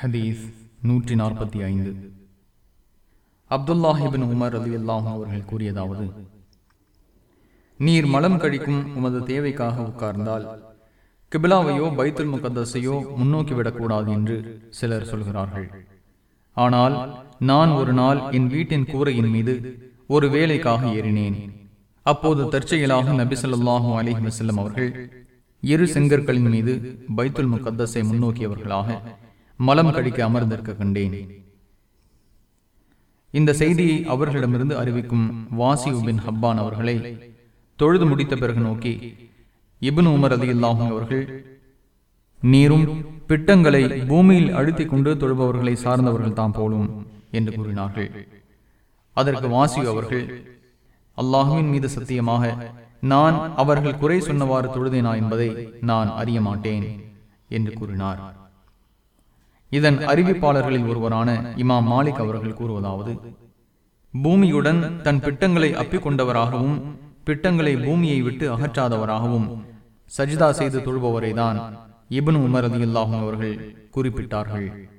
ஹதீஸ் நூற்றி நாற்பத்தி ஐந்து அப்துல்லாஹிபின் உமர் அலி அல்லாஹும் அவர்கள் கூறியதாவது நீர் மலம் கழிக்கும் உமது தேவைக்காக உட்கார்ந்தால் கிபிலாவையோ பைத்துல் முகத்தஸையோ முன்னோக்கி விடக்கூடாது என்று சிலர் சொல்கிறார்கள். ஆனால் நான் ஒரு நாள் என் வீட்டின் கூரையின் மீது ஒரு வேலைக்காக ஏறினேன். அப்போது தற்செயலாக நபிசல்லாஹூ அலிஹி வசல்லம் அவர்கள் இரு செங்கற்களின் மீது பைத்துல் முகத்தஸை முன்னோக்கியவர்களாக மலம் கழிக்க அமர்ந்திருக்க கண்டேன். இந்த செய்தியை அவர்களிடமிருந்து அறிவிக்கும் வாசி ஹப்பான் அவர்களை தொழுது முடித்த பிறகு நோக்கி இபின் உமர் அலி இல்லாஹும் அவர்கள் நீரும் பிட்டங்களை பூமியில் அழுத்திக் கொண்டு தொழுபவர்களை சார்ந்தவர்கள் தான் போலும் என்று கூறினார்கள். அதற்கு வாசி அவர்கள் அல்லாஹுவின் மீது சத்தியமாக நான் அவர்கள் குறை சொன்னவாறு தொழுதேனா என்பதை நான் அறிய மாட்டேன் என்று கூறினார். இதன் அறிவிப்பாளர்களில் ஒருவரான இமாம் மாலிக் அவர்கள் கூறுவதாவது பூமியுடன் தன் பிட்டங்களை அப்பிக்கொண்டவராகவும் பிட்டங்களை பூமியை விட்டு அகற்றாதவராகவும் சஜிதா செய்து தொழுபவரை தான் இபனு உமர் அவர்கள் குறிப்பிட்டார்கள்.